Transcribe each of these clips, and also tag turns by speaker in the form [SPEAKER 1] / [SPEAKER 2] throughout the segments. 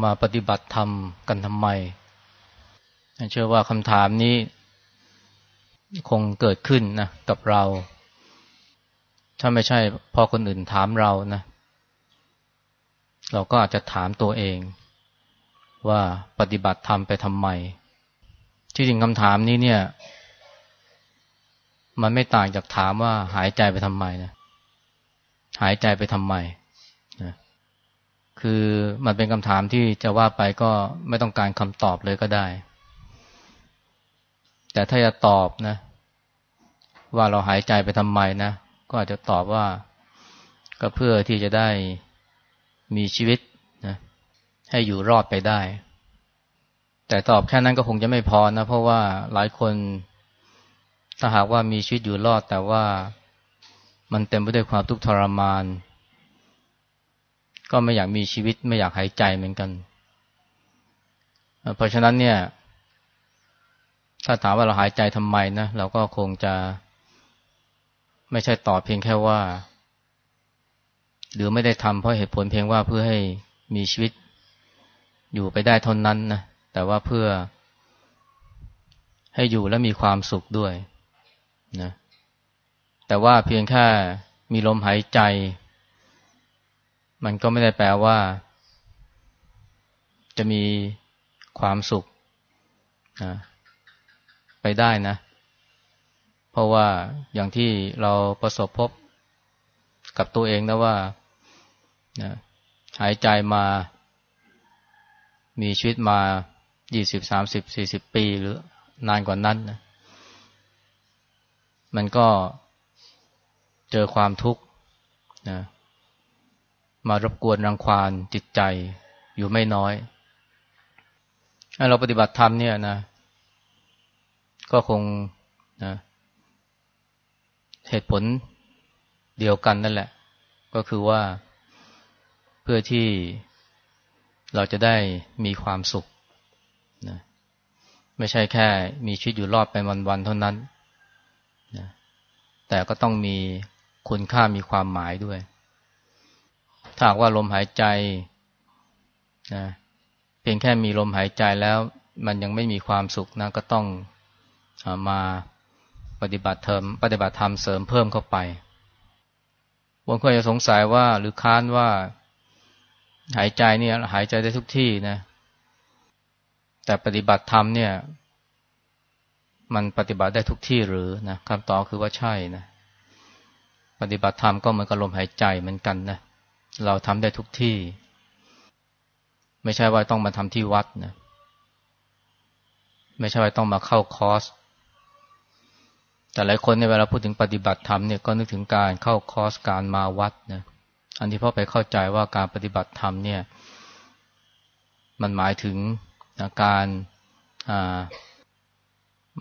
[SPEAKER 1] ามาปฏิบัติธรรมกันทำไม เชื่อว่าคำถามนี้ คงเกิดขึ้นนะกับเรา ถ้าไม่ใช่พอคนอื่นถามเรานะ เราก็อาจจะถามตัวเอง ว่าปฏิบัติธรรมไปทำไม ที่จริงคำถามนี้เนี่ย มันไม่ต่างจากถามว่าหายใจไปทำไมนะหายใจไปทำไม คือมันเป็นคำถามที่จะว่าไปก็ไม่ต้องการคำตอบเลยก็ได้ แต่ถ้าจะตอบนะ ว่าเราหายใจไปทำไมนะ ก็อาจจะตอบว่าก็เพื่อที่จะได้มีชีวิตนะให้อยู่รอดไปได้ แต่ตอบแค่นั้นก็คงจะไม่พอนะ เพราะว่าหลายคนถ้าหากว่ามีชีวิตอยู่รอด แต่ว่ามันเต็มไปด้วยความทุกข์ทรมาน ก็ไม่อยากมีชีวิตไม่อยากหายใจเหมือนกัน เพราะฉะนั้นเนี่ย ถ้าถามว่าเราหายใจทำไมนะเราก็คงจะไม่ใช่ตอบเพียงแค่ว่า หรือไม่ได้ทำเพราะเหตุผลเพียงว่าเพื่อให้มีชีวิตอยู่ไปได้เท่านั้นนะแต่ว่าเพื่อให้อยู่และมีความสุขด้วยนะแต่ว่าเพียงแค่มีลมหายใจ มันก็ไม่ได้แปลว่า จะมีความสุขนะไปได้นะ เพราะว่าอย่างที่เราประสบพบกับตัวเองนะว่านะหายใจมา มีชีวิตมายี่สิบสามสิบสี่สิบปีหรือนานกว่านั้นนะมันก็เจอความทุกข์นะ มารบกวนรังควานจิตใจอยู่ไม่น้อยถ้าเราปฏิบัติธรรมเนี่ยนะ ก็คงนะเหตุผลเดียวกันนั่นแหละ ก็คือว่าเพื่อที่เราจะได้มีความสุขนะไม่ใช่แค่มีชีวิตอยู่รอดไปวันๆเท่านั้นนะแต่ก็ต้องมีคุณค่ามีความหมายด้วย ถ้าว่าลมหายใจนะเพียงแค่มีลมหายใจแล้ว มันยังไม่มีความสุขนะก็ต้องมาปฏิบัติเทอมปฏิบัติธรรมเสริมเพิ่มเข้าไปบางคนจะสงสัยว่าหรือค้านว่าหายใจเนี่ยหายใจได้ทุกที่นะ แต่ปฏิบัติธรรมเนี่ย มันปฏิบัติได้ทุกที่หรือนะคำตอบคือว่าใช่นะ ปฏิบัติธรรมก็เหมือนกับลมหายใจเหมือนกันนะเเราทำได้ทุกที่ ไม่ใช่ว่าต้องมาทำที่วัดนะไม่ใช่ว่าต้องมาเข้าคอร์สแต่หลายคนในเวลาพูดถึงปฏิบัติธรรมเนี่ยก็นึกถึงการเข้าคอร์สการมาวัดนะอันที่พ่อไปเข้าใจว่าการปฏิบัติธรรมเนี่ย มันหมายถึงการ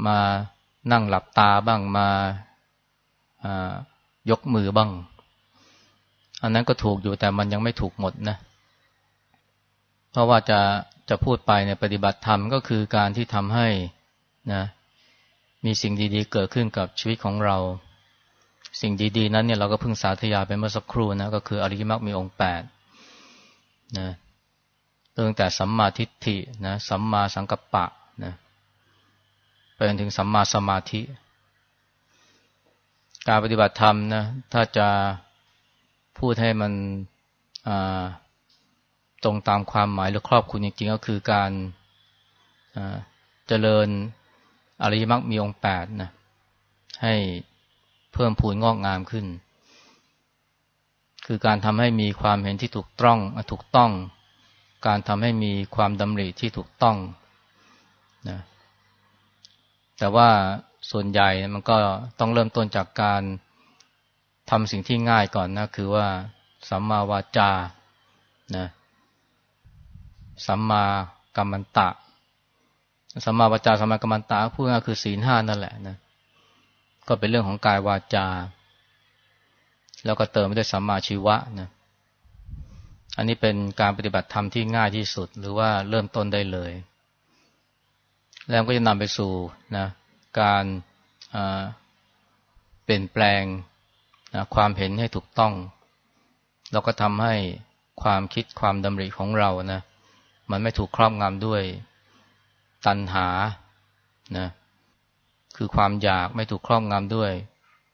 [SPEAKER 1] มานั่งหลับตาบ้างมายกมือบ้าง อันนั้นก็ถูกอยู่แต่มันยังไม่ถูกหมดนะ เพราะว่าจะจะพูดไปในปฏิบัติธรรมก็คือการที่ทำให้นะมีสิ่งดีๆ เกิดขึ้นกับชีวิตของเรา สิ่งดีๆ นั้นเนี่ยเราก็เพิ่งสาธยายไปเมื่อสักครู่นะก็คืออริยมรรคมีองค์แปดนะตั้งแต่สัมมาทิฏฐินะสัมมาสังกัปปะนะไปจนถึงสัมมาสมาธิ การปฏิบัติธรรมนะถ้าจะ พูดให้มันตรงตามความหมายหรือครอบคุณจริงๆก็คือการเจริญอริยมรรคมีองค์แปดนะให้เพิ่มพูนงอกงามขึ้น คือการทำให้มีความเห็นที่ถูกต้องถูกต้อง การทำให้มีความดำริที่ถูกต้องนะแต่ว่าส่วนใหญ่มันก็ต้องเริ่มต้นจากการ ทำสิ่งที่ง่ายก่อนนะ คือว่า สัมมาวาจานะสัมมากัมมันตะสัมมาวาจาสัมมากัมมันตะพูดง่ายคือศีลห้านั่นแหละนะก็เป็นเรื่องของกายวาจา แล้วก็เติมไปด้วยสัมมาชีวะนะอันนี้เป็นการปฏิบัติธรรมที่ง่ายที่สุด หรือว่าเริ่มต้นได้เลย แล้วก็จะนำไปสู่นะการเปลี่ยนแปลง ความเห็นให้ถูกต้อง เราก็ทำให้ความคิดความดำริของเรานะมันไม่ถูกครอบงำด้วยตัณหานะคือความอยากไม่ถูกครอบงำด้วย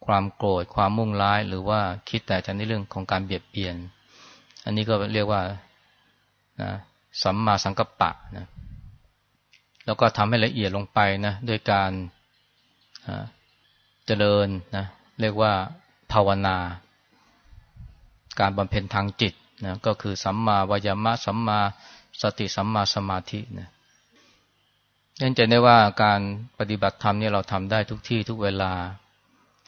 [SPEAKER 1] ความโกรธความมุ่งร้าย หรือว่าคิดแต่จะในเรื่องของการเบียดเบียน อันนี้ก็เรียกว่านะสัมมาสังกัปปะนะแล้วก็ทำให้ละเอียดลงไปนะด้วยการเจริญนะเรียกว่า ภาวนา การบำเพ็ญทางจิตนะก็คือสัมมาวายามะสัมมาสติสัมมาสมาธินะนั่นจะได้ว่าการปฏิบัติธรรมนี่เราทำได้ทุกที่ทุกเวลา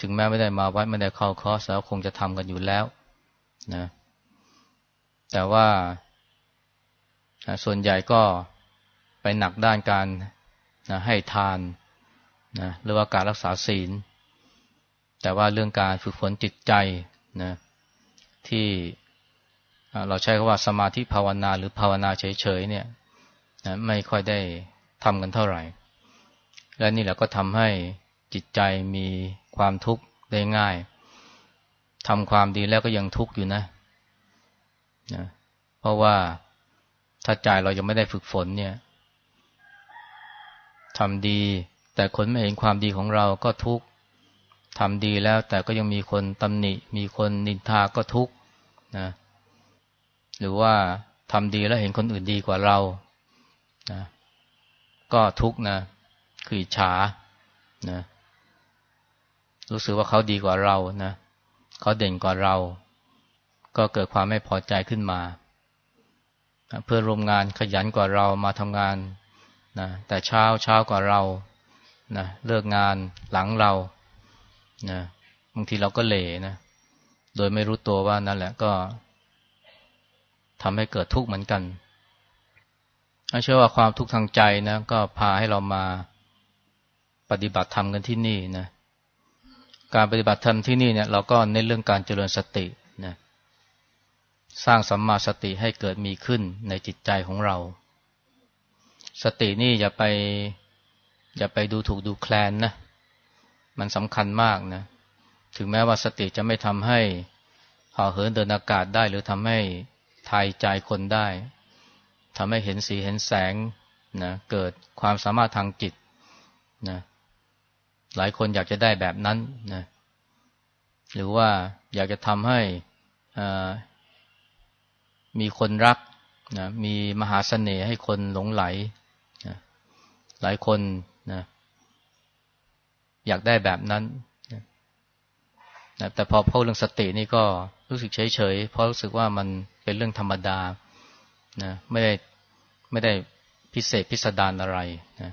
[SPEAKER 1] ถึงแม้ไม่ได้มาวัดไม่ได้เข้าคอร์สแล้วคงจะทำกันอยู่แล้วนะแต่ว่าส่วนใหญ่ก็ไปหนักด้านการนะให้ทานนะหรือว่าการรักษาศีล แต่ว่าเรื่องการฝึกฝนจิตใจนะที่เราใช้คำว่าสมาธิภาวนาหรือภาวนาเฉยๆเนี่ยนะไม่ค่อยได้ทำกันเท่าไหร่ และนี่แหละก็ทำให้จิตใจมีความทุกข์ได้ง่ายทำความดีแล้วก็ยังทุกข์อยู่นะนะ เพราะว่าถ้าใจเรายังไม่ได้ฝึกฝนเนี่ยทำดี แต่คนไม่เห็นความดีของเราก็ทุกข์ ทำดีแล้วแต่ก็ยังมีคนตำหนิ มีคนนินทาก็ทุกข์นะหรือว่าทำดีแล้วเห็นคนอื่นดีกว่าเรานะก็ทุกข์นะ คือฉานะรู้สึกว่าเขาดีกว่าเรานะเขาเด่นกว่าเรา ก็เกิดความไม่พอใจขึ้นมา เพื่อร่วมงานขยันกว่าเรามาทำงานนะแต่เช้าเช้ากว่าเรานะเลิกงานหลังเรา นะบางทีเราก็เหล่นะ โดยไม่รู้ตัวว่านั่นแหละก็ทำให้เกิดทุกข์เหมือนกันเชื่อว่าความทุกข์ทางใจนะก็พาให้เรามาปฏิบัติธรรมกันที่นี่นะ การปฏิบัติธรรมที่นี่เนี่ยเราก็เน้นเรื่องการเจริญสตินะ สร้างสัมมาสติให้เกิดมีขึ้นในจิตใจของเรา สตินี่อย่าไป อย่าไปดูถูกดูแคลนนะ มันสำคัญมากนะ ถึงแม้ว่าสติจะไม่ทำให้ห่อเหินเดินอากาศได้ หรือทำให้ทายใจคนได้ทำให้เห็นสีเห็นแสงนะเกิดความสามารถทางจิตนะหลายคนอยากจะได้แบบนั้นนะหรือว่าอยากจะทำให้มีคนรักนะมีมหาเสน่ห์ให้คนหลงไหลนะหลายคนนะ อยากได้แบบนั้นนะแต่พอพูดเรื่องสตินี่ก็รู้สึกเฉยเฉยเพราะรู้สึกว่ามันเป็นเรื่องธรรมดานะไม่ได้ไม่ได้พิเศษพิสดารอะไรนะ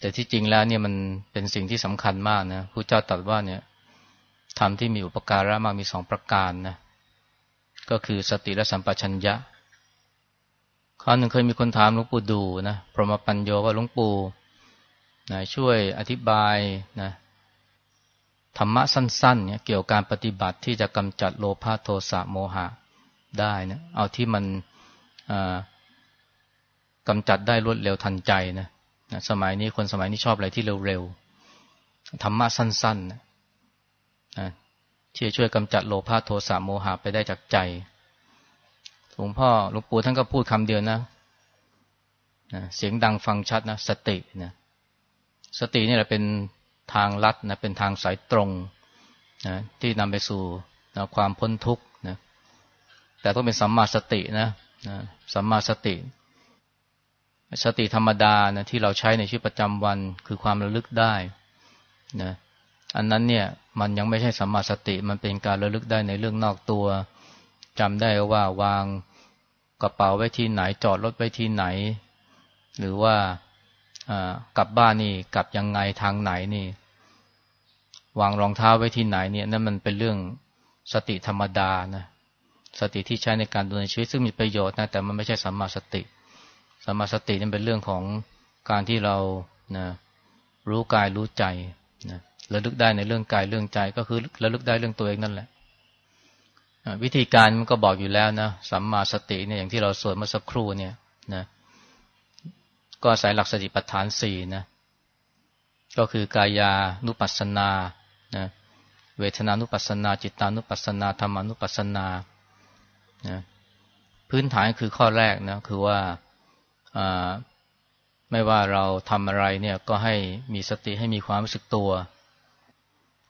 [SPEAKER 1] แต่ที่จริงแล้วเนี่ยมันเป็นสิ่งที่สำคัญมากนะพระเจ้าตรัสว่าเนี่ยธรรมที่มีอุปการะมากมีสองประการนะก็คือสติและสัมปชัญญะคราวหนึ่งเคยมีคนถามหลวงปู่ดูนะพรหมปัญโยว่าหลวงปู่ นะช่วยอธิบายนะธรรมะสั้นๆเนี่ยเกี่ยวกับการปฏิบัติที่จะกำจัดโลภะโทสะโมหะได้นะเอาที่มันกำจัดได้รวดเร็วทันใจนะนะสมัยนี้คนสมัยนี้ชอบอะไรที่เร็วๆธรรมะสั้นๆนะที่จะช่วยกำจัดโลภะโทสะโมหะไปได้จากใจหลวงพ่อหลวงปู่ท่านก็พูดคำเดียวนะนะเสียงดังฟังชัดนะสตินะ สตินี่แหละเป็นทางลัดนะเป็นทางสายตรงนะที่นำไปสู่นะความพ้นทุกข์นะแต่ต้องเป็นสัมมาสตินะนะสัมมาสติ สติธรรมดานะที่เราใช้ในชีวิตประจำวันคือความระลึกได้นะอันนั้นเนี่ยมันยังไม่ใช่สัมมาสติมันเป็นการระลึกได้ในเรื่องนอกตัวจำได้ว่าวางกระเป๋าไว้ที่ไหนจอดรถไว้ที่ไหน หรือว่า กลับบ้านนี่กลับยังไงทางไหนนี่ วางรองเท้าไว้ที่ไหนเนี่ยนั่นมันเป็นเรื่องสติธรรมดานะสติที่ใช้ในการดำเนินชีวิตซึ่งมีประโยชน์นะแต่มันไม่ใช่สัมมาสติสัมมาสตินั่นเป็นเรื่องของการที่เรานะรู้กายรู้ใจนะระลึกได้ในเรื่องกายเรื่องใจก็คือระลึกได้เรื่องตัวเองนั่นแหละวิธีการมันก็บอกอยู่แล้วนะสัมมาสติเนี่ยอย่างที่เราสวดเมื่อสักครู่เนี่ยนะ ก็อาศัยหลักสติปัฏฐานสี่นะก็คือกายานุปัสสนานะเวทนานุปัสสนา จิตานุปัสสนาธรรมานุปัสสนานะพื้นฐานคือข้อแรกนะคือว่าไม่ว่าเราทำอะไรเนี่ยก็ให้มีสติให้มีความรู้สึกตัว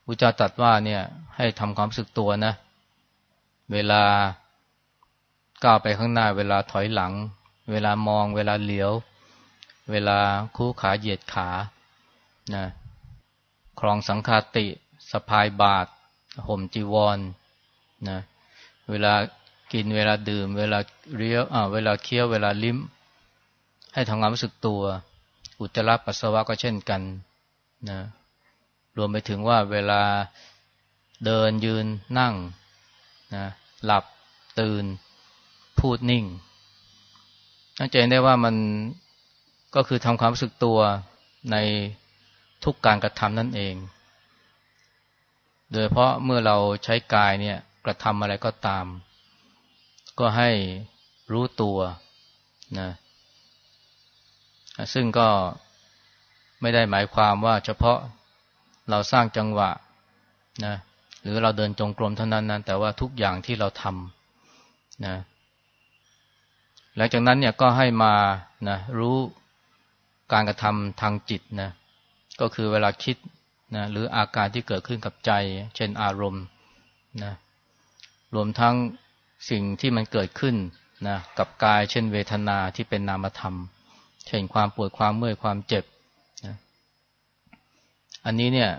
[SPEAKER 1] พุจาตรัสว่าเนี่ยให้ทำความรู้สึกตัวนะ เวลาก้าวไปข้างหน้า เวลาถอยหลัง เวลามอง เวลาเหลียว เวลาคู่ขาเหยียดขานะครองสังคาติสะพายบาทห่มจีวรนะเวลากินเวลาดื่ม เวลาเลี้ยวอ่าเวลาเคี้ยวเวลาลิ้ม ให้ทำงานรู้สึกตัว อุจจาระปัสสาวะก็เช่นกันนะรวมไปถึงว่าเวลาเดินยืนนั่งนะหลับตื่นพูดนิ่งตั้งใจได้ว่ามัน ก็คือทำความรู้สึกตัวในทุกการกระทำนั่นเอง โดยเพราะเมื่อเราใช้กายเนี่ยกระทำอะไรก็ตาม ก็ให้รู้ตัวนะซึ่งก็ไม่ได้หมายความว่าเฉพาะเราสร้างจังหวะนะหรือเราเดินจงกรมเท่านั้นนะแต่ว่าทุกอย่างที่เราทำนะหลังจากนั้นเนี่ยก็ให้มานะรู้ การกระทำทางจิตนะก็คือเวลาคิดนะหรืออาการที่เกิดขึ้นกับใจ เช่นอารมณ์นะรวมทั้งสิ่งที่มันเกิดขึ้นนะกับกาย เช่นเวทนาที่เป็นนามธรรม เช่นความปวดความเมื่อยความเจ็บนะอันนี้เนี่ย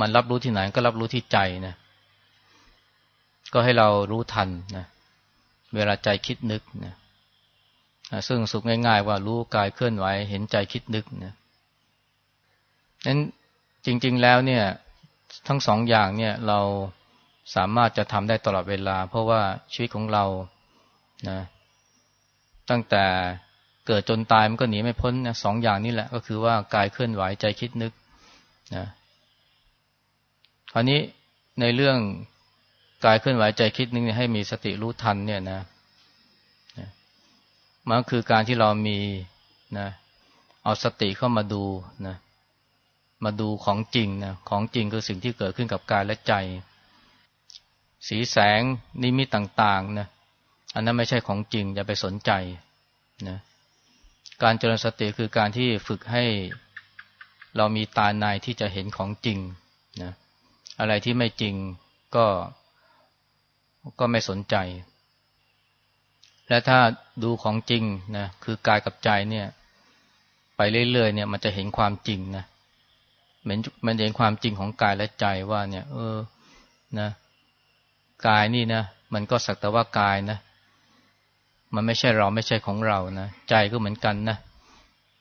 [SPEAKER 1] มันรับรู้ที่ไหนก็รับรู้ที่ใจนะก็ให้เรารู้ทันนะเวลาใจคิดนึกนะ ซึ่งสุขง่ายๆ ว่ารู้กายเคลื่อนไหวเห็นใจคิดนึกนะนั้นจริง ๆแล้วเนี่ยทั้งสองอย่างเนี่ยเราสามารถจะทำได้ตลอดเวลา เพราะว่าชีวิตของเรานะตั้งแต่เกิดจนตายมันก็หนีไม่พ้นนะสองอย่างนี้แหละ ก็คือว่ากายเคลื่อนไหวใจคิดนึกนะคราวนี้ในเรื่องกายเคลื่อนไหวใจคิดนึกให้มีสติรู้ทันเนี่ยนะ มันก็คือการที่เรามีนะเอาสติเข้ามาดูนะมาดูของจริงนะของจริงคือสิ่งที่เกิดขึ้นกับกายและใจ สีแสงนิมิตต่างๆนะอันนั้นไม่ใช่ของจริงอย่าไปสนใจนะการเจริญสติคือการที่ฝึกให้เรามีตาในที่จะเห็นของจริงนะอะไรที่ไม่จริงก็ก็ไม่สนใจ และถ้าดูของจริงนะคือกายกับใจเนี่ย ไปเรื่อยๆเนี่ย มันจะเห็นความจริงนะมันมันเห็นความจริงของกายและใจว่าเนี่ย เออนะกายนี่นะมันก็สักแต่ว่ากายนะ มันไม่ใช่เราไม่ใช่ของเรานะใจก็เหมือนกันนะ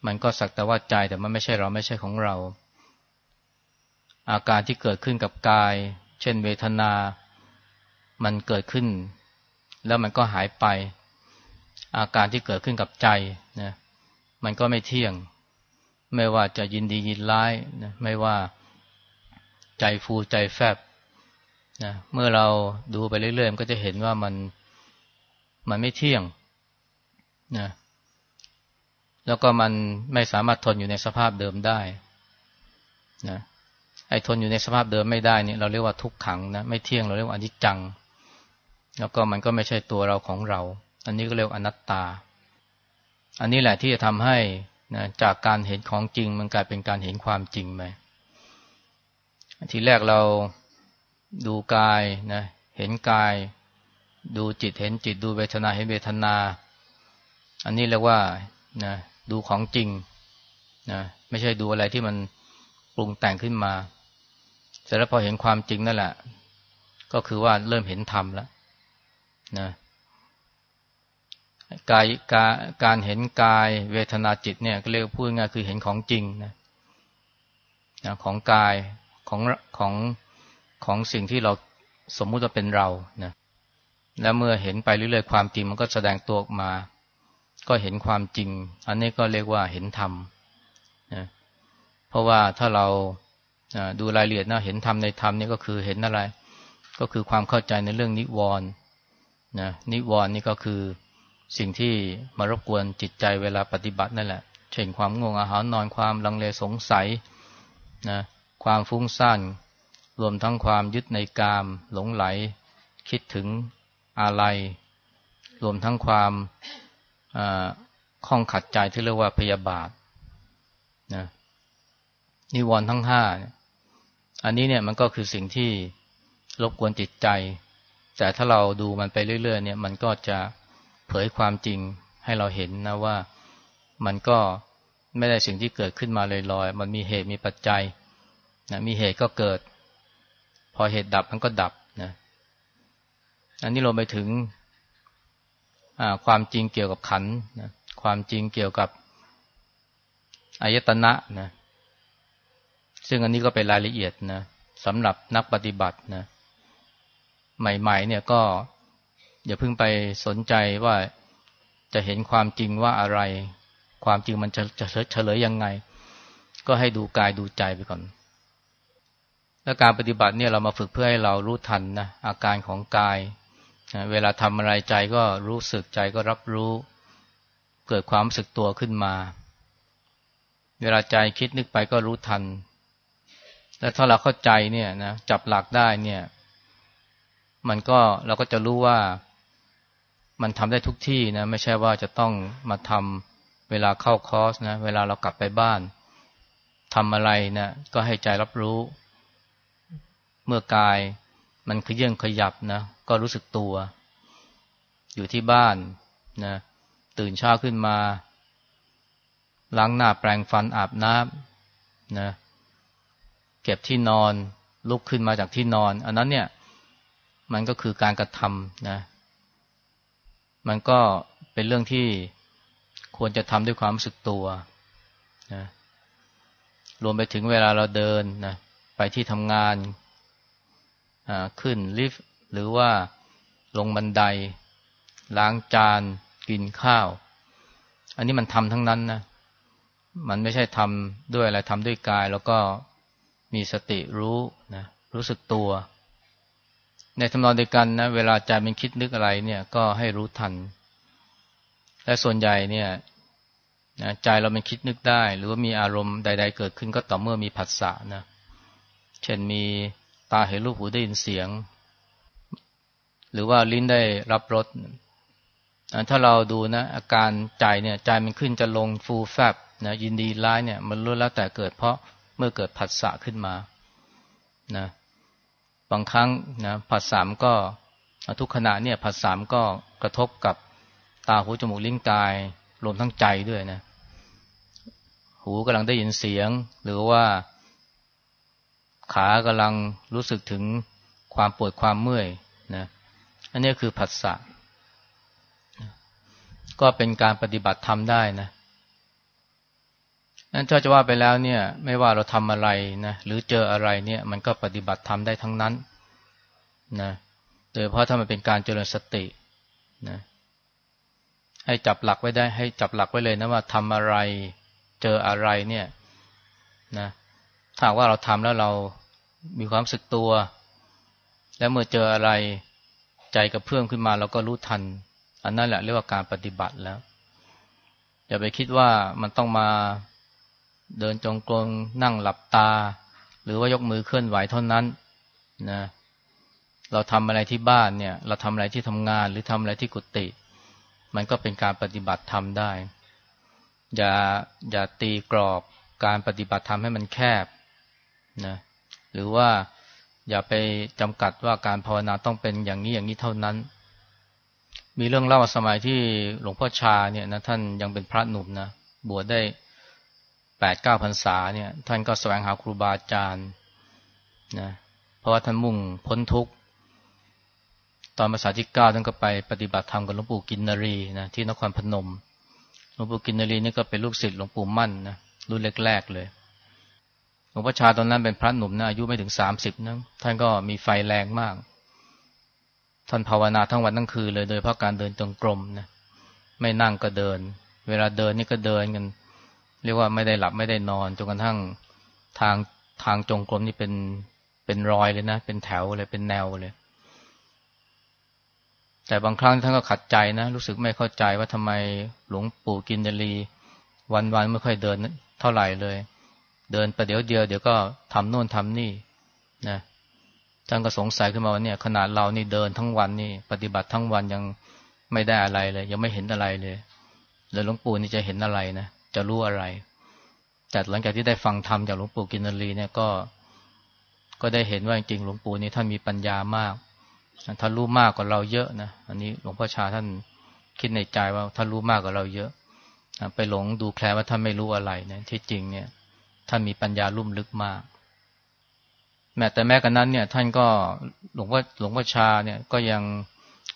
[SPEAKER 1] มันก็สักแต่ว่าใจแต่มันไม่ใช่เราไม่ใช่ของเรา อาการที่เกิดขึ้นกับกาย เช่นเวทนา มันเกิดขึ้น แล้วมันก็หายไป อาการที่เกิดขึ้นกับใจนะมันก็ไม่เที่ยง ไม่ว่าจะยินดียินร้ายนะไม่ว่าใจฟูใจแฟบนะเมื่อเราดูไปเรื่อยๆมันก็จะเห็นว่ามันมันไม่เที่ยงนะแล้วก็มันไม่สามารถทนอยู่ในสภาพเดิมได้นะไอ้ทนอยู่ในสภาพเดิมไม่ได้เนี่ยเราเรียกว่าทุกขังนะไม่เที่ยงเราเรียกว่าอนิจจัง แล้วก็มันก็ไม่ใช่ตัวเราของเรา อันนี้ก็เรียกอนัตตา อันนี้แหละที่จะทำให้นะจากการเห็นของจริง มันกลายเป็นการเห็นความจริงไหมทีแรกเราดูกายนะเห็นกาย ดูจิตเห็นจิตดูเวทนาเห็นเวทนา อันนี้เรียกว่านะดูของจริงนะไม่ใช่ดูอะไรที่มันปรุงแต่งขึ้นมา เสร็จแล้วพอเห็นความจริงนั่นแหละ ก็คือว่าเริ่มเห็นธรรมแล้วนะ กายกาการเห็นกายเวทนาจิตเนี่ยก็เรียกพูดง่ายคือเห็นของจริงนะของกายของของของสิ่งที่เราสมมุติว่าเป็นเรานะแล้วเมื่อเห็นไปเรื่อยๆความจริงมันก็แสดงตัวออกมา ก็เห็นความจริง อันนี้ก็เรียกว่าเห็นธรรมนะเพราะว่าถ้าเราดูรายละเอียดนะเห็นธรรมในธรรมนี่ก็คือเห็นอะไร ก็คือความเข้าใจในเรื่องนิวรณ์นะนิวรณ์นี่ก็คือ สิ่งที่มารบกวนจิตใจเวลาปฏิบัตินั่นแหละ เช่นความง่วงอาหารนอนความลังเลสงสัยนะความฟุ้งซ่านรวมทั้งความยึดในกามหลงไหล คิดถึงอะไร รวมทั้งความข้องขัดใจที่เรียกว่าพยาบาทนะนิวรณ์ทั้งห้าอันนี้เนี่ยมันก็คือสิ่งที่รบกวนจิตใจ แต่ถ้าเราดูมันไปเรื่อยๆเนี่ย มันก็จะ เผยความจริงให้เราเห็นนะว่ามันก็ไม่ได้สิ่งที่เกิดขึ้นมาลอยๆ มันมีเหตุมีปัจจัยนะมีเหตุก็เกิด พอเหตุดับมันก็ดับนะอันนี้เราไปถึงความจริงเกี่ยวกับขันนะความจริงเกี่ยวกับอายตนะนะซึ่งอันนี้ก็เป็นรายละเอียดนะสำหรับนักปฏิบัตินะใหม่ๆเนี่ยก็ อย่าเพิ่งไปสนใจว่าจะเห็นความจริงว่าอะไร ความจริงมันจะจะเฉลยยังไง ก็ให้ดูกายดูใจไปก่อน และการปฏิบัติเนี่ยเรามาฝึกเพื่อให้เรารู้ทันนะอาการของกาย เวลาทำอะไรใจก็รู้สึกใจก็รับรู้ เกิดความรู้สึกตัวขึ้นมา เวลาใจคิดนึกไปก็รู้ทัน และถ้าเราเข้าใจเนี่ยนะจับหลักได้เนี่ย มันก็เราก็จะรู้ว่า มันทำได้ทุกที่นะไม่ใช่ว่าจะต้องมาทำเวลาเข้าคอร์สนะเวลาเรากลับไปบ้านทำอะไรนะก็ให้ใจรับรู้ เมื่อกายมันขยื่นขยับนะก็รู้สึกตัว อยู่ที่บ้านนะตื่นเช้าขึ้นมา ล้างหน้าแปรงฟันอาบน้ำนะเก็บที่นอนลุกขึ้นมาจากที่นอน อันนั้นเนี่ย มันก็คือการกระทำนะ มันก็เป็นเรื่องที่ควรจะทำด้วยความรู้สึกตัวนะรวมไปถึงเวลาเราเดินนะไปที่ทำงานขึ้นลิฟต์หรือว่าลงบันได ล้างจาน กินข้าว อันนี้มันทำทั้งนั้นนะมันไม่ใช่ทำด้วยอะไรทำด้วยกาย แล้วก็มีสติรู้นะรู้สึกตัว ในทำนองเดียวกันนะเวลาใจมันคิดนึกอะไรเนี่ยก็ให้รู้ทัน และส่วนใหญ่เนี่ยนะใจเรามันคิดนึกได้ หรือว่ามีอารมณ์ใด ๆ เกิดขึ้นก็ต่อเมื่อมีผัสสะนะเช่นมีตาเห็นรูปหูได้ยินเสียง หรือว่าลิ้นได้รับรสถ้าเราดูนะ อาการใจเนี่ย ใจมันขึ้นจะลงฟูแฟบนะยินดีร้ายเนี่ย มันรู้แล้วแต่เกิดเพราะเมื่อเกิดผัสสะขึ้นมานะ บางครั้งนะผัสสามก็ทุกขณะเนี่ยผัสสามก็กระทบกับตาหูจมูกลิ้นกายรวมทั้งใจด้วยนะ หูกำลังได้ยินเสียง หรือว่า ขากำลังรู้สึกถึงความปวดความเมื่อยนะอันนี้คือผัสสะก็เป็นการปฏิบัติธรรมได้นะ นั้นถ้าจะว่าไปแล้วเนี่ย ไม่ว่าเราทำอะไรนะหรือเจออะไรเนี่ย มันก็ปฏิบัติทำได้ทั้งนั้นนะโดยเพราะถ้ามันเป็นการเจริญสตินะให้จับหลักไว้ได้ ให้จับหลักไว้เลยนะว่าทำอะไรเจออะไรเนี่ยนะถ้าว่าเราทำแล้วเรามีความสึกตัว แล้วเมื่อเจออะไรใจกระเพื่อมขึ้นมาเราก็รู้ทัน อันนั้นแหละเรียกว่าการปฏิบัติแล้วอย่าไปคิดว่ามันต้องมา เดินจงกรมนั่งหลับตา หรือว่ายกมือเคลื่อนไหวเท่านั้นนะเราทำอะไรที่บ้านเนี่ย เราทำอะไรที่ทำงาน หรือทำอะไรที่กุฏิมันก็เป็นการปฏิบัติธรรมได้ อย่าอย่าตีกรอบการปฏิบัติธรรมให้มันแคบนะหรือว่าอย่าไปจำกัดว่าการภาวนาต้องเป็นอย่างนี้อย่างนี้เท่านั้น มีเรื่องเล่าสมัยที่หลวงพ่อชาเนี่ยนะท่านยังเป็นพระหนุ่มนะบวชได้ แปดเก้าพรรษาเนี่ยท่านก็แสวงหาครูบาอาจารย์นะเพราะว่าท่านมุ่งพ้นทุกข์ตอนภาษาที่เก้าท่านก็ไปปฏิบัติธรรมกับหลวงปู่กินนรีนะที่นครพนมหลวงปู่กินนรีนี่ก็เป็นลูกศิษย์หลวงปู่มั่นนะรุ่นแรกๆเลยหลวงพ่อชาตอนนั้นเป็นพระหนุ่มนะอายุไม่ถึงสามสิบนะท่านก็มีไฟแรงมาก ท่านภาวนาทั้งวันทั้งคืนเลยโดยเพราะการเดินจงกรมนะไม่นั่งก็เดิน เวลาเดินนี่ก็เดินกัน เรียกว่าไม่ได้หลับไม่ได้นอนจนกระทั่งทางทางจงกรมนี่เป็นเป็นรอยเลยนะ เป็นแถวเลยเป็นแนวเลย แต่บางครั้งท่านก็ขัดใจนะ รู้สึกไม่เข้าใจว่าทำไมหลวงปู่กินเดลี วันวันไม่ค่อยเดินเท่าไหร่เลย เดินประเดี๋ยวเดียวเดี๋ยวก็ทำโน่นทำนี่นะท่านก็สงสัยขึ้นมาว่าเนี่ย ขนาดเรานี่เดินทั้งวันนี่ ปฏิบัติทั้งวันยังไม่ได้อะไรเลย ยังไม่เห็นอะไรเลยแล้วหลวงปู่นี่จะเห็นอะไรนะ จะรู้อะไร แต่หลังจากที่ได้ฟังธรรมจากหลวงปู่กินนรีเนี่ยก็ ก็ได้เห็นว่าจริงหลวงปู่นี่ท่านมีปัญญามากท่านรู้มากกว่าเราเยอะนะอันนี้หลวงพ่อชาท่านคิดในใจว่าท่านรู้มากกว่าเราเยอะไปหลงดูแคลว่าท่านไม่รู้อะไรเนี่ยที่จริงเนี่ย ท่านมีปัญญาลุ่มลึกมาก แม้แต่แม้กันนั้นเนี่ย ท่านก็หลวงพ่อหลวงพ่อชาเนี่ยก็ยัง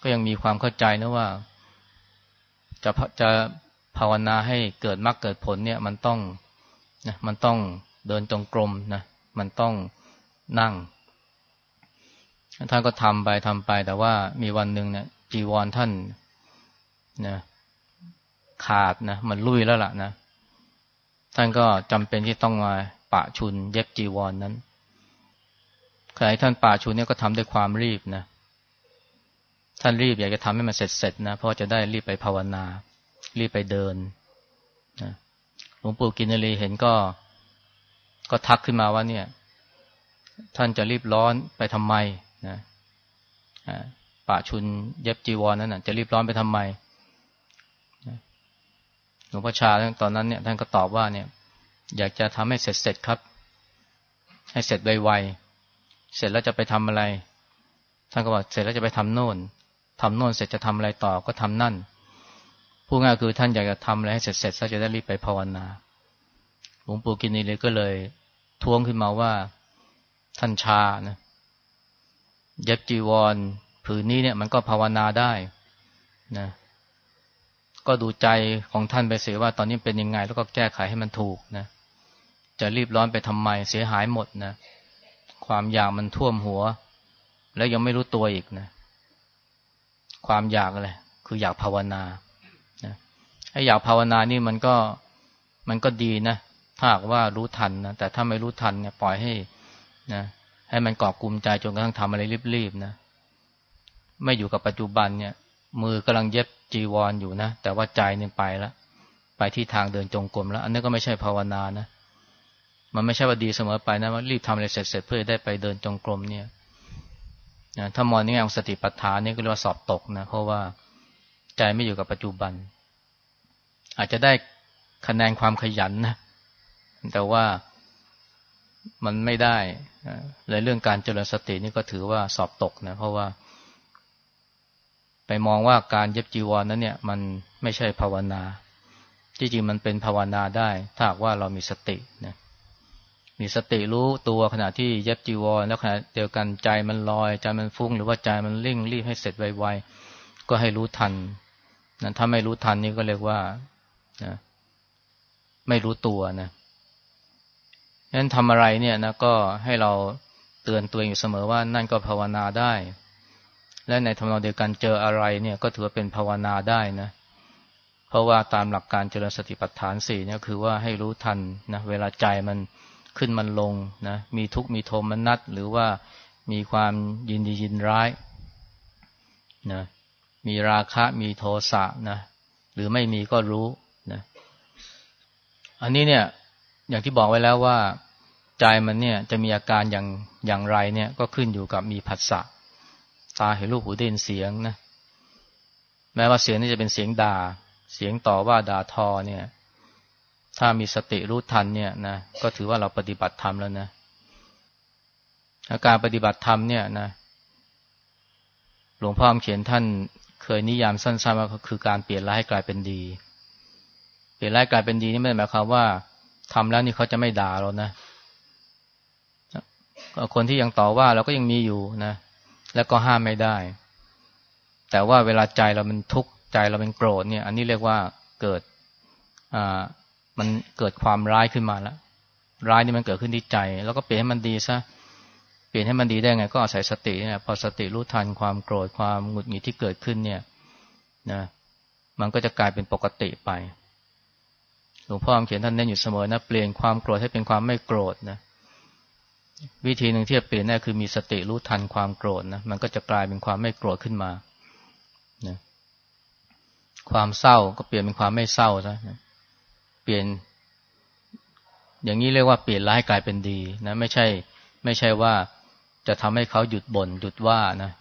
[SPEAKER 1] ก็ยังมีความเข้าใจนะว่า จะจะ ภาวนาให้เกิดมรรคเกิดผลเนี่ยมันต้องนะมันต้องเดินจงกรมนะมันต้องนั่ง ท่านก็ทำไปทำไป แต่ว่ามีวันหนึ่งเนี่ยจีวรท่านนะขาดนะมันลุยแล้วล่ะนะ ท่านก็จำเป็นที่ต้องมาปะชุนเย็บจีวรนนั้นขณะที่ท่านปะชุนเนี่ยก็ทำด้วยความรีบนะ ท่านรีบอยากจะทำให้มันเสร็จเสร็จนะเพราะจะได้รีบไปภาวนา รีบไปเดินนะหลวงปู่กินรีเห็นก็ ก็ทักขึ้นมาว่าเนี่ย ท่านจะรีบร้อนไปทำไมนะปะชุนเย็บจีวรนั้นนะจะรีบร้อนไปทำไมหลวงพ่อชาตอนนั้นเนี่ยท่านก็ตอบว่าเนี่ย อยากจะทำให้เสร็จเสร็จครับ ให้เสร็จไวๆเสร็จแล้วจะไปทำอะไรท่านก็บอกเสร็จแล้วจะไปทำโน่นทำโน่นเสร็จจะทำอะไรต่อก็ทำนั่น พูดง่ายคือท่านอยากจะทำอะไรให้เสร็จเสร็จซะจะได้รีบไปภาวนาหลวงปู่กินีเลยก็เลยท้วงขึ้นมาว่าท่านชานะเย็บจีวรผืนนี้เนี่ยมันก็ภาวนาได้นะก็ดูใจของท่านไปเสียว่าตอนนี้เป็นยังไง แล้วก็แก้ไขให้มันถูกนะจะรีบร้อนไปทำไมเสียหายหมดนะความอยากมันท่วมหัว แล้วยังไม่รู้ตัวอีกนะ ความอยากอะไรคืออยากภาวนา ให้อยากภาวนานี่มันก็มันก็ดีนะถ้าหากว่ารู้ทันนะแต่ถ้าไม่รู้ทันเนี่ยปล่อยให้นะให้มันกอบกลุ่มใจจนกระทั่งทำอะไรรีบๆนะไม่อยู่กับปัจจุบันเนี่ย มือกำลังเย็บจีวรออยู่นะแต่ว่าใจเนี่ยไปแล้วไปที่ทางเดินจงกรมแล้ว อันนี้ก็ไม่ใช่ภาวนานะมันไม่ใช่ว่าดีเสมอไปนะว่ารีบทำอะไรเสร็จๆเพื่อได้ไปเดินจงกรมเนี่ยนะถ้ามองในแง่ของสติปัฏฐานนี่ก็เรียกว่าสอบตกนะเพราะว่าใจไม่อยู่กับปัจจุบัน อาจจะได้คะแนนความขยันนะ แต่ว่ามันไม่ได้เลยเรื่องการเจริญสตินี่ก็ถือว่าสอบตกนะ เพราะว่า ไปมองว่าการเย็บจีวรนนั้นเนี่ย มันไม่ใช่ภาวนา จริงมันเป็นภาวนาได้ ถ้าว่าเรามีสตินะมีสติรู้ตัวขณะที่เย็บจีวรแล้วขณะเดียวกันใจมันลอย ใจมันฟุ้ง หรือว่าใจมันเร่งรีบให้เสร็จไวๆก็ให้รู้ทันนะถ้าไม่รู้ทันนี่ก็เรียกว่า นะไม่รู้ตัวนะนั้นทำอะไรเนี่ยนะก็ให้เราเตือนตัวเองอยู่เสมอว่านั่นก็ภาวนาได้ และในทำนองเดียวกันเจออะไรเนี่ยก็ถือว่าเป็นภาวนาได้นะ เพราะว่าตามหลักการเจริญสติปัฏฐานสี่เนี่ยคือว่าให้รู้ทันนะเวลาใจมันขึ้นมันลงนะมีทุกข์มีโทมนัสหรือว่ามีความยินดียินร้ายนะมีราคะมีโทสะนะหรือไม่มีก็รู้ อันนี้เนี่ย อย่างที่บอกไว้แล้วว่า ใจมันเนี่ยจะมีอาการอย่างอย่างไรเนี่ย ก็ขึ้นอยู่กับมีผัสสะตาเห็นรูปหูได้ยินเสียงนะแม้ว่าเสียงนี่จะเป็นเสียงด่า เสียงต่อว่าด่าทอเนี่ย ถ้ามีสติรู้ทันเนี่ยนะก็ถือว่าเราปฏิบัติธรรมแล้วนะอาการปฏิบัติธรรมเนี่ยนะหลวงพ่อเขียนท่านเคยนิยามสั้นๆว่าคือการเปลี่ยนร้ายให้กลายเป็นดี เปลี่ยนร้ายกลายเป็นดีนี่ไม่ได้หมายความว่าทำแล้วนี่เขาจะไม่ด่าเรานะคนที่ยังต่อว่าเราก็ยังมีอยู่นะ แล้วก็ห้ามไม่ได้ แต่ว่าเวลาใจเรามันทุกข์ใจเราเป็นโกรธเนี่ย อันนี้เรียกว่าเกิดอ่ามันเกิดความร้ายขึ้นมาแล้วร้ายนี่มันเกิดขึ้นที่ใจ แล้วก็เปลี่ยนให้มันดีซะเปลี่ยนให้มันดีได้ไง ก็อาศัยสติเนี่ยพอสติรู้ทันความโกรธความหงุดหงิดที่เกิดขึ้นเนี่ย นะ มันก็จะกลายเป็นปกติไป หลวงพ่อเขียนท่านเน้นอยู่เสมอนะเปลี่ยนความโกรธให้เป็นความไม่โกรธนะวิธีหนึ่งที่จะเปลี่ยนได้คือมีสติรู้ทันความโกรธนะมันก็จะกลายเป็นความไม่โกรธขึ้นมานะความเศร้าก็เปลี่ยนเป็นความไม่เศร้าซะนะเปลี่ยน อย่างนี้เรียกว่าเปลี่ยนร้ายกลายเป็นดีนะไม่ใช่ ไม่ใช่ว่าจะทำให้เขาหยุดบน่นหยุดว่านะ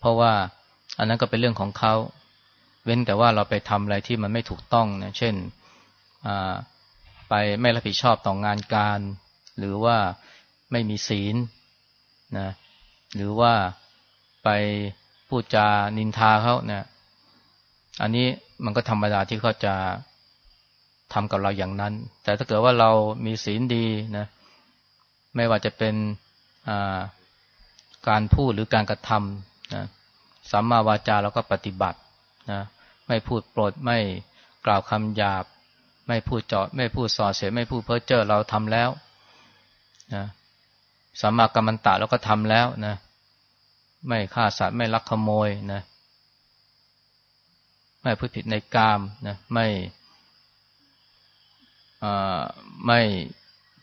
[SPEAKER 1] เพราะว่าอันนั้นก็เป็นเรื่องของเขา เว้นแต่ว่าเราไปทำอะไรที่มันไม่ถูกต้องนะเช่น ไปไม่รับผิดชอบต่องานการ หรือว่าไม่มีศีลนะหรือว่าไปพูดจานินทาเขาเนะี่ยอันนี้มันก็ธรรมดาที่เขาจะทำกับเราอย่างนั้น แต่ถ้าเกิดว่าเรามีศีลดีนะไม่ว่าจะเป็นการพูดหรือการกระทำนะสัมมาวาจาเราก็ปฏิบัตินะไม่พูดปรดไม่กล่าวคำหยาบ ไม่พูดเจาะไม่พูดส่อเสียไม่พูดเพ้อเจ้อเราทำแล้วนะสัมมากรรมันตะเราก็ทำแล้วนะไม่ฆ่าสัตว์ไม่ลักขโมยนะไม่พูดผิดในกามนะไม่ไม่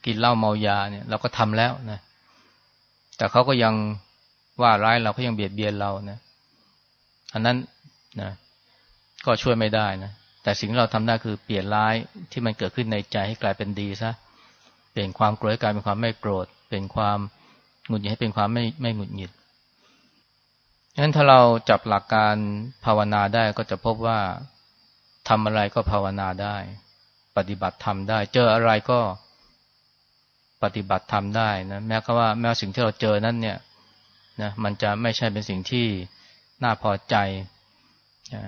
[SPEAKER 1] กินเหล้าเมายาเนี่ย เราก็ทำแล้วนะแต่เขาก็ยังว่าร้ายเราเขายังเบียดเบียนเรานะอันนั้นนะก็ช่วยไม่ได้นะ แต่สิ่งที่เราทำได้คือเปลี่ยนร้ายที่มันเกิดขึ้นในใจให้กลายเป็นดีซะเปลี่ยนความโกรธกลายเป็นความไม่โกรธ เป็นความหงุดหงิดให้เป็นความไม่ไม่หงุดหงิดงั้นถ้าเราจับหลักการภาวนาได้ก็จะพบว่าทำอะไรก็ภาวนาได้ ปฏิบัติทำได้ เจออะไรก็ปฏิบัติทำได้นะแม้ก็ว่าแม้สิ่งที่เราเจอนั้นเนี่ยนะมันจะไม่ใช่เป็นสิ่งที่น่าพอใจนะ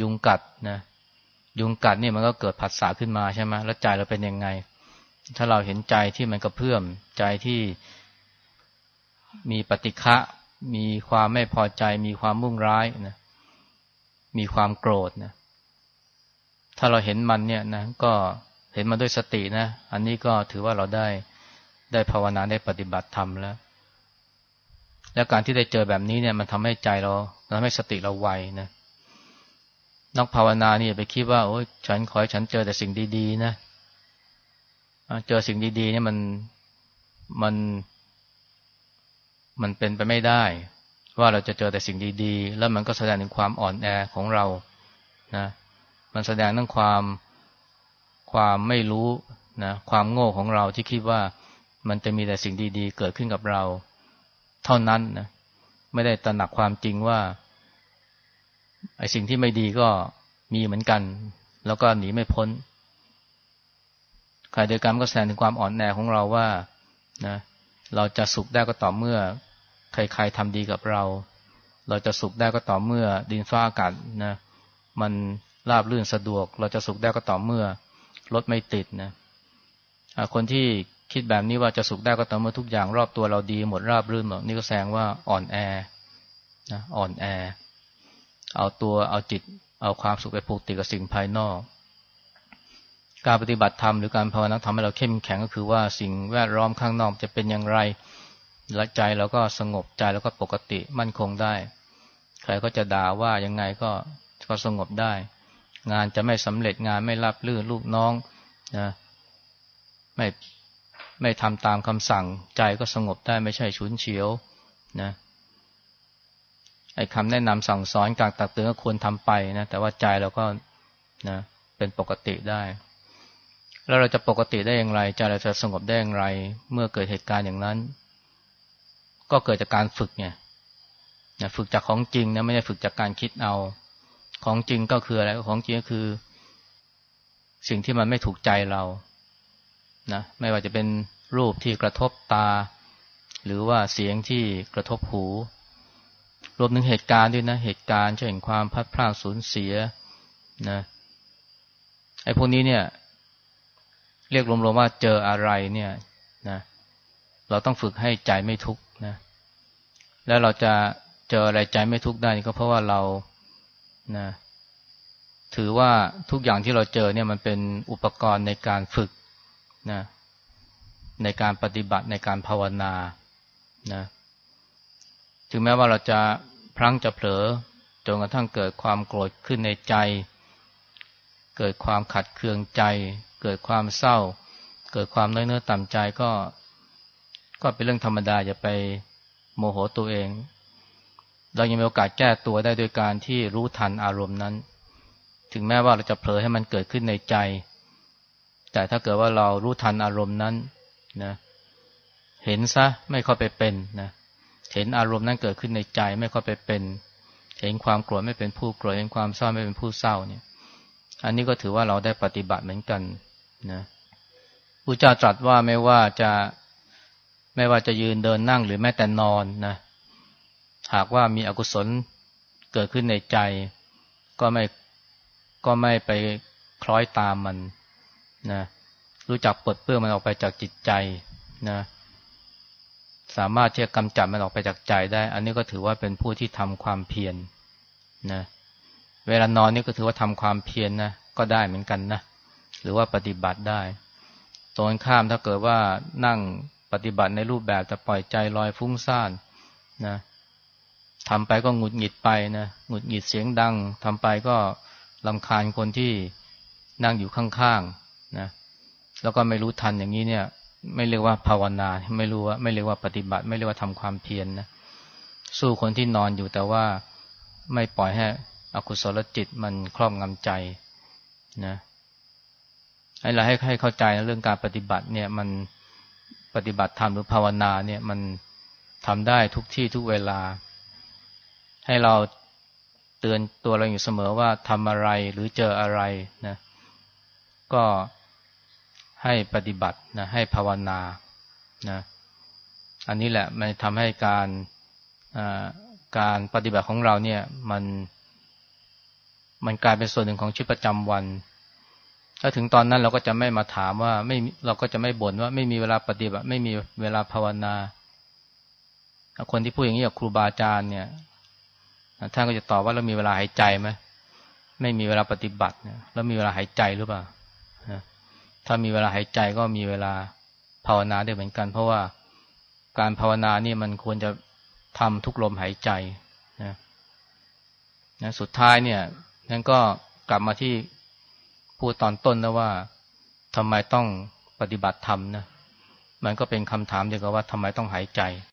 [SPEAKER 1] ยุงกัดนะ ยุงกัดนี่มันก็เกิดผัสสะขึ้นมาใช่ไหมแล้วใจเราเป็นยังไง ถ้าเราเห็นใจที่มันกระเพื่อมใจที่มีปฏิฆะมีความไม่พอใจ มีความมุ่งร้ายนะมีความโกรธนะถ้าเราเห็นมันเนี่ยนะก็เห็นมันด้วยสตินะ อันนี้ก็ถือว่าเราได้ได้ภาวนาได้ปฏิบัติธรรมแล้ว แล้วการที่ได้เจอแบบนี้เนี่ย มันทำให้ใจเราทำให้สติเราไวนะ นักภาวนานี่ไปคิดว่าโอ้ยฉันขอให้ฉันเจอแต่สิ่งดี ๆ นะเจอสิ่งดี ๆ เนี่ยมันมัน มันเป็นไปไม่ได้ ว่าเราจะเจอแต่สิ่งดี ๆ แล้วมันก็แสดงถึงความอ่อนแอของเรานะ มันแสดงถึงความความไม่รู้นะความโง่ของเราที่คิดว่ามันจะมีแต่สิ่งดี ๆ เกิดขึ้นกับเรา เท่านั้นนะไม่ได้ตระหนักความจริงว่า ไอ้สิ่งที่ไม่ดีก็มีเหมือนกัน แล้วก็หนีไม่พ้นใครเดียวกันก็แสดงถึงความอ่อนแอของเราว่านะเราจะสุขได้ก็ต่อเมื่อ ใครๆทำดีกับเรา เราจะสุขได้ก็ต่อเมื่อ ดินฟ้าอากาศนะมันราบรื่นสะดวก เราจะสุขได้ก็ต่อเมื่อรถไม่ติดนะคนที่คิดแบบนี้ว่าจะสุขได้ก็ต่อเมื่อทุกอย่างรอบตัวเราดีหมดราบรื่นหมดนี่ก็แสดงว่าอ่อนแอนะอ่อนแอ เอาตัวเอาจิต เอาความสุขไปผูกติดกับสิ่งภายนอก การปฏิบัติธรรมหรือการภาวนาทำให้เราเข้มแข็งก็คือว่าสิ่งแวดล้อมข้างนอกจะเป็นอย่างไรและใจเราก็สงบใจแล้วก็ปกติมั่นคงได้ ใครก็จะด่าว่ายังไงก็ก็สงบได้ งานจะไม่สำเร็จงานไม่รับลื่นลูกน้องนะไม่ไม่ทำตามคำสั่งใจก็สงบได้ไม่ใช่ฉุนเฉียวนะ ไอ้คำแนะนำสั่งสอนการตักเตือนก็ควรทำไปนะ แต่ว่าใจเราก็นะเป็นปกติได้ แล้วเราจะปกติได้อย่างไร ใจเราจะสงบได้อย่างไร เมื่อเกิดเหตุการณ์อย่างนั้น ก็เกิดจากการฝึกไงนะฝึกจากของจริงนะไม่ได้ฝึกจากการคิดเอา ของจริงก็คืออะไร ของจริงก็คือ สิ่งที่มันไม่ถูกใจเรานะไม่ว่าจะเป็นรูปที่กระทบตา หรือว่าเสียงที่กระทบหู รวมถึงเหตุการณ์ด้วยนะ เหตุการณ์เช่นความพัดพลาดสูญเสียนะไอ้พวกนี้เนี่ย เรียกรวมๆว่าเจออะไรเนี่ยนะเราต้องฝึกให้ใจไม่ทุกข์นะ แล้วเราจะเจออะไรใจไม่ทุกข์ได้ก็เพราะว่าเรานะถือว่าทุกอย่างที่เราเจอเนี่ยมันเป็นอุปกรณ์ในการฝึกนะในการปฏิบัติในการภาวนานะ ถึงแม้ว่าเราจะพลั้งจะเผลอจนกระทั่งเกิดความโกรธขึ้นในใจ เกิดความขัดเคืองใจ เกิดความเศร้า เกิดความน้อยเนื้อต่ำใจก็ ก็เป็นเรื่องธรรมดาอย่าไปโมโหตัวเอง เรายังมีโอกาสแก้ตัวได้โดยการที่รู้ทันอารมณ์นั้น ถึงแม้ว่าเราจะเผลอให้มันเกิดขึ้นในใจ แต่ถ้าเกิดว่าเรารู้ทันอารมณ์นั้นนะเห็นซะไม่เข้าไปเป็นนะ เห็นอารมณ์นั้นเกิดขึ้นในใจไม่เข้าไปเป็นเห็นความโกรธไม่เป็นผู้โกรธเห็นความเศร้าไม่เป็นผู้เศร้าเนี่ย อันนี้ก็ถือว่าเราได้ปฏิบัติเหมือนกันนะพระเจ้าตรัสว่าไม่ว่าจะไม่ว่าจะยืนเดินนั่งหรือแม้แต่นอนนะ หากว่ามีอกุศลเกิดขึ้นในใจ ก็ไม่ก็ไม่ไปคล้อยตามมันนะรู้จักปลดเปื้องมันออกไปจากจิตใจนะ สามารถที่จะกำจัดมันออกไปจากใจได้ อันนี้ก็ถือว่าเป็นผู้ที่ทำความเพียรนนะเวลานอนนี่ก็ถือว่าทำความเพียรนนะก็ได้เหมือนกันนะหรือว่าปฏิบัติได้ตรงข้ามถ้าเกิดว่านั่งปฏิบัติในรูปแบบจะปล่อยใจลอยฟุ้งซ่านนะทำไปก็หงุดหงิดไปนะหงุดหงิดเสียงดังทำไปก็ลำคาญคนที่นั่งอยู่ข้างๆนะแล้วก็ไม่รู้ทันอย่างนี้เนี่ย ไม่เรียกว่าภาวนา ไม่รู้ว่าไม่เรียกว่าปฏิบัติ ไม่เรียกว่าทำความเพียรนนะสู้คนที่นอนอยู่แต่ว่าไม่ปล่อยให้อกุศลจิตมันครอบงำใจนะให้เราให้ให้เข้าใจนะเรื่องการปฏิบัติเนี่ยมันปฏิบัติธรรมหรือภาวนาเนี่ยมันทำได้ทุกที่ทุกเวลา ให้เราเตือนตัวเราอยู่เสมอว่าทำอะไรหรือเจออะไรนะก็ ให้ปฏิบัตินะให้ภาวนานะอันนี้แหละมันทำให้การการปฏิบัติของเราเนี่ยมันมันกลายเป็นส่วนหนึ่งของชีวิตประจำวัน ถ้าถึงตอนนั้นเราก็จะไม่มาถามว่าไม่เราก็จะไม่บ่นว่าไม่มีเวลาปฏิบัติ ไม่มีเวลาภาวนา คนที่พูดอย่างนี้กับครูบาอาจารย์เนี่ยท่านก็จะตอบว่าเรามีเวลาหายใจไหมไม่มีเวลาปฏิบัติเนี่ยแล้วมีเวลาหายใจหรือเปล่า ถ้ามีเวลาหายใจก็มีเวลาภาวนาได้เหมือนกัน เพราะว่าการภาวนานี่มันควรจะทำทุกลมหายใจนะนะสุดท้ายเนี่ยนั่นก็กลับมาที่พูดตอนต้นนะว่าทำไมต้องปฏิบัติธรรมนะมันก็เป็นคำถามเดียวกับว่าทำไมต้องหายใจ